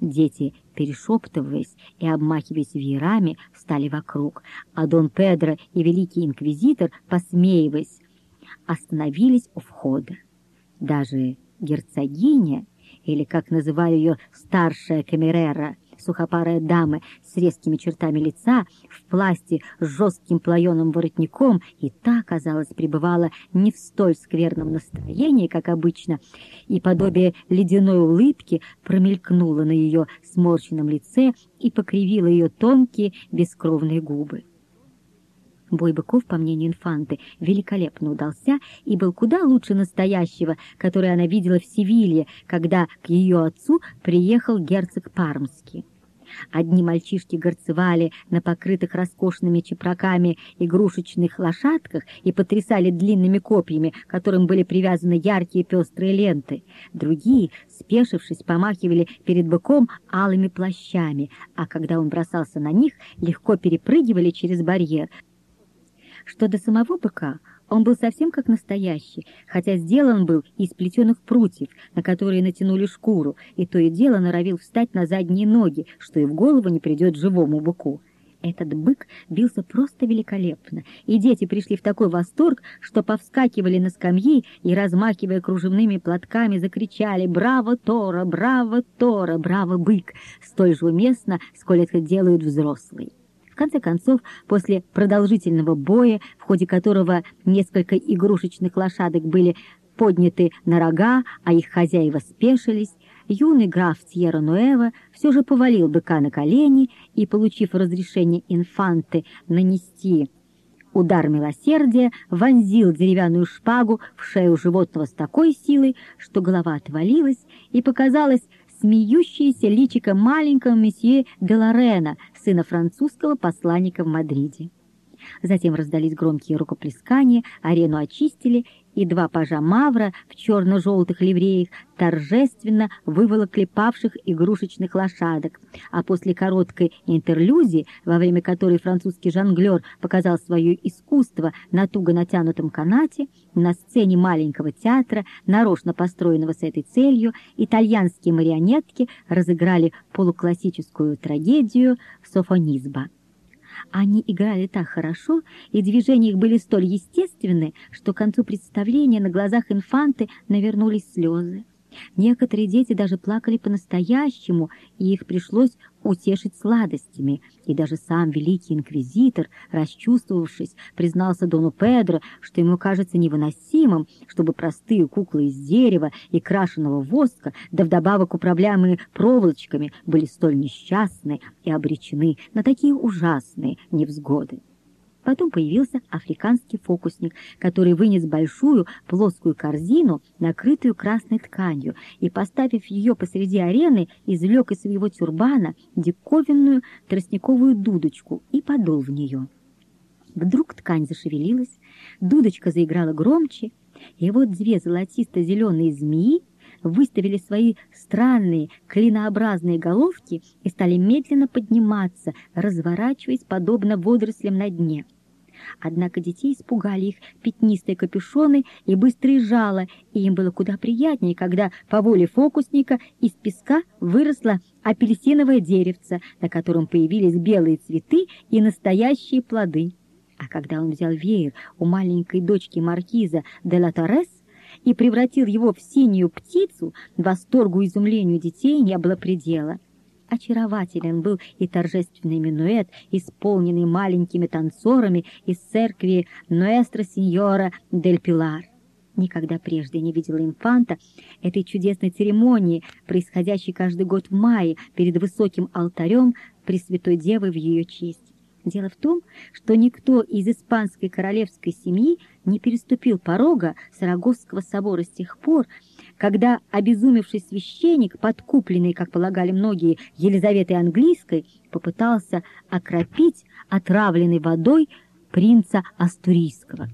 Дети, перешептываясь и обмахиваясь веерами, встали вокруг, а Дон Педро и Великий Инквизитор, посмеиваясь, остановились у входа. Даже герцогиня, или, как называю ее, старшая камерера, сухопарая дама с резкими чертами лица, в пласте с жестким плаеным воротником, и та, казалось, пребывала не в столь скверном настроении, как обычно, и подобие ледяной улыбки промелькнуло на ее сморщенном лице и покривило ее тонкие бескровные губы. Бой быков, по мнению инфанты, великолепно удался и был куда лучше настоящего, который она видела в Севилье, когда к ее отцу приехал герцог Пармский. Одни мальчишки горцевали на покрытых роскошными чепраками игрушечных лошадках и потрясали длинными копьями, которым были привязаны яркие пестрые ленты. Другие, спешившись, помахивали перед быком алыми плащами, а когда он бросался на них, легко перепрыгивали через барьер. Что до самого быка, он был совсем как настоящий, хотя сделан был из плетеных прутьев, на которые натянули шкуру, и то и дело норовил встать на задние ноги, что и в голову не придет живому быку. Этот бык бился просто великолепно, и дети пришли в такой восторг, что повскакивали на скамьи и, размахивая кружевными платками, закричали «Браво, Тора! Браво, Тора! Браво, бык!» столь же уместно, сколь это делают взрослые конце концов, после продолжительного боя, в ходе которого несколько игрушечных лошадок были подняты на рога, а их хозяева спешились, юный граф Сьерра-Нуэва все же повалил быка на колени и, получив разрешение инфанты нанести удар милосердия, вонзил деревянную шпагу в шею животного с такой силой, что голова отвалилась и показалась смеющееся личико маленького месье де Лорена, сына французского посланника в Мадриде. Затем раздались громкие рукоплескания, арену очистили, и два пажа Мавра в черно-желтых ливреях торжественно выволокли павших игрушечных лошадок, а после короткой интерлюзии, во время которой французский жонглер показал свое искусство на туго натянутом канате, на сцене маленького театра, нарочно построенного с этой целью, итальянские марионетки разыграли полуклассическую трагедию «Софонизба». Они играли так хорошо, и движения их были столь естественны, что к концу представления на глазах инфанты навернулись слезы. Некоторые дети даже плакали по-настоящему, и их пришлось утешить сладостями, и даже сам великий инквизитор, расчувствовавшись, признался Дону Педро, что ему кажется невыносимым, чтобы простые куклы из дерева и крашеного воска, да вдобавок управляемые проволочками, были столь несчастны и обречены на такие ужасные невзгоды. Потом появился африканский фокусник, который вынес большую плоскую корзину, накрытую красной тканью, и, поставив ее посреди арены, извлек из своего тюрбана диковинную тростниковую дудочку и подул в нее. Вдруг ткань зашевелилась, дудочка заиграла громче, и вот две золотисто-зеленые змеи выставили свои странные клинообразные головки и стали медленно подниматься, разворачиваясь подобно водорослям на дне. Однако детей испугали их пятнистые капюшоны и быстрые жало, и им было куда приятнее, когда по воле фокусника из песка выросло апельсиновое деревце, на котором появились белые цветы и настоящие плоды. А когда он взял веер у маленькой дочки маркиза де ла Торрес, и превратил его в синюю птицу, восторгу и изумлению детей не было предела. Очарователен был и торжественный минуэт, исполненный маленькими танцорами из церкви Нуэстро Синьора дель Пилар. Никогда прежде не видела инфанта этой чудесной церемонии, происходящей каждый год в мае перед высоким алтарем Пресвятой Девы в ее честь. Дело в том, что никто из испанской королевской семьи не переступил порога Сарагосского собора с тех пор, когда обезумевший священник, подкупленный, как полагали многие, Елизаветой Английской, попытался окропить отравленной водой принца Астурийского.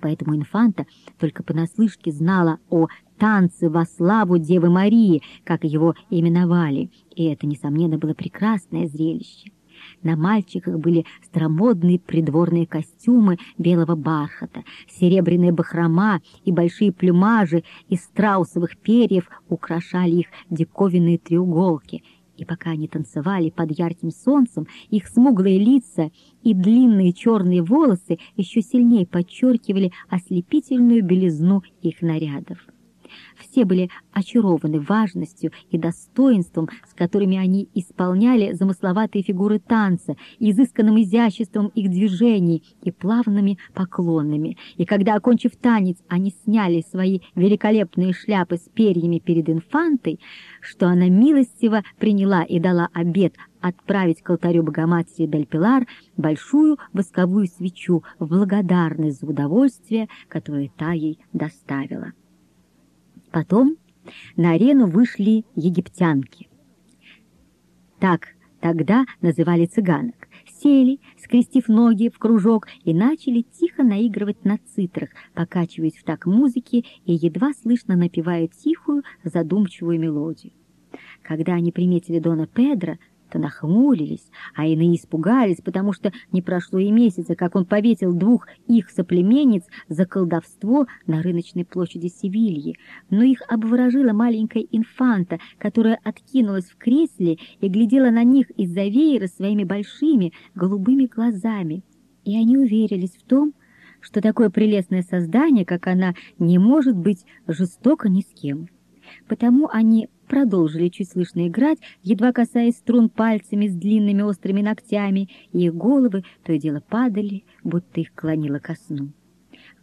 Поэтому инфанта только понаслышке знала о танце во славу Девы Марии, как его именовали, и это, несомненно, было прекрасное зрелище. На мальчиках были старомодные придворные костюмы белого бархата, серебряная бахрома и большие плюмажи из страусовых перьев украшали их диковинные треуголки. И пока они танцевали под ярким солнцем, их смуглые лица и длинные черные волосы еще сильнее подчеркивали ослепительную белизну их нарядов. Все были очарованы важностью и достоинством, с которыми они исполняли замысловатые фигуры танца, изысканным изяществом их движений и плавными поклонами. И когда, окончив танец, они сняли свои великолепные шляпы с перьями перед инфантой, что она милостиво приняла и дала обет отправить к алтарю Богоматери Дель Пилар большую восковую свечу в благодарность за удовольствие, которое та ей доставила. Потом на арену вышли египтянки. Так тогда называли цыганок. Сели, скрестив ноги в кружок, и начали тихо наигрывать на цитрах, покачиваясь в так музыке и едва слышно напевая тихую, задумчивую мелодию. Когда они приметили Дона Педро, то нахмурились, а иные испугались, потому что не прошло и месяца, как он повесил двух их соплеменниц за колдовство на рыночной площади Севильи. Но их обворожила маленькая инфанта, которая откинулась в кресле и глядела на них из-за веера своими большими голубыми глазами. И они уверились в том, что такое прелестное создание, как она, не может быть жестоко ни с кем. Потому они продолжили чуть слышно играть, едва касаясь струн пальцами с длинными острыми ногтями, и их головы то и дело падали, будто их клонило ко сну.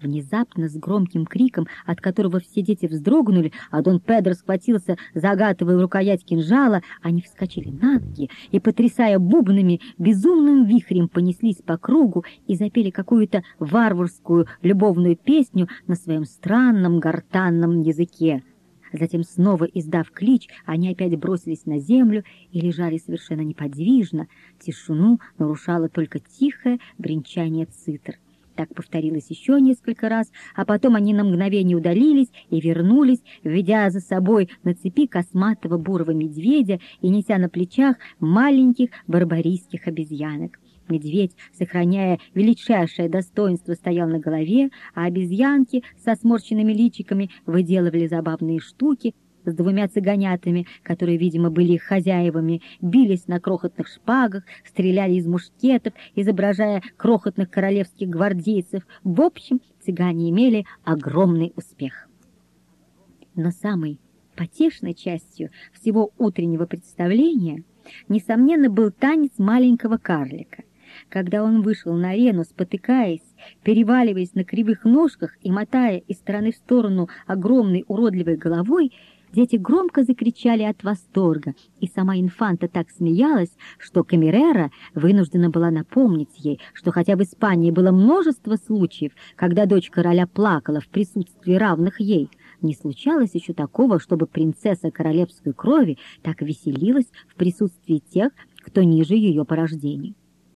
Внезапно, с громким криком, от которого все дети вздрогнули, а Дон Педро схватился за агатовую рукоять кинжала, они вскочили на ноги и, потрясая бубнами, безумным вихрем понеслись по кругу и запели какую-то варварскую любовную песню на своем странном гортанном языке. Затем, снова издав клич, они опять бросились на землю и лежали совершенно неподвижно. Тишину нарушало только тихое бренчание цитр. Так повторилось еще несколько раз, а потом они на мгновение удалились и вернулись, ведя за собой на цепи косматого бурого медведя и неся на плечах маленьких барбарийских обезьянок. Медведь, сохраняя величайшее достоинство, стоял на голове, а обезьянки со сморщенными личиками выделывали забавные штуки с двумя цыганятами, которые, видимо, были их хозяевами, бились на крохотных шпагах, стреляли из мушкетов, изображая крохотных королевских гвардейцев. В общем, цыгане имели огромный успех. Но самой потешной частью всего утреннего представления, несомненно, был танец маленького карлика — когда он вышел на арену, спотыкаясь, переваливаясь на кривых ножках и мотая из стороны в сторону огромной уродливой головой, дети громко закричали от восторга, и сама инфанта так смеялась, что Камерера вынуждена была напомнить ей, что хотя в Испании было множество случаев, когда дочь короля плакала в присутствии равных ей, не случалось еще такого, чтобы принцесса королевской крови так веселилась в присутствии тех, кто ниже ее по рождению.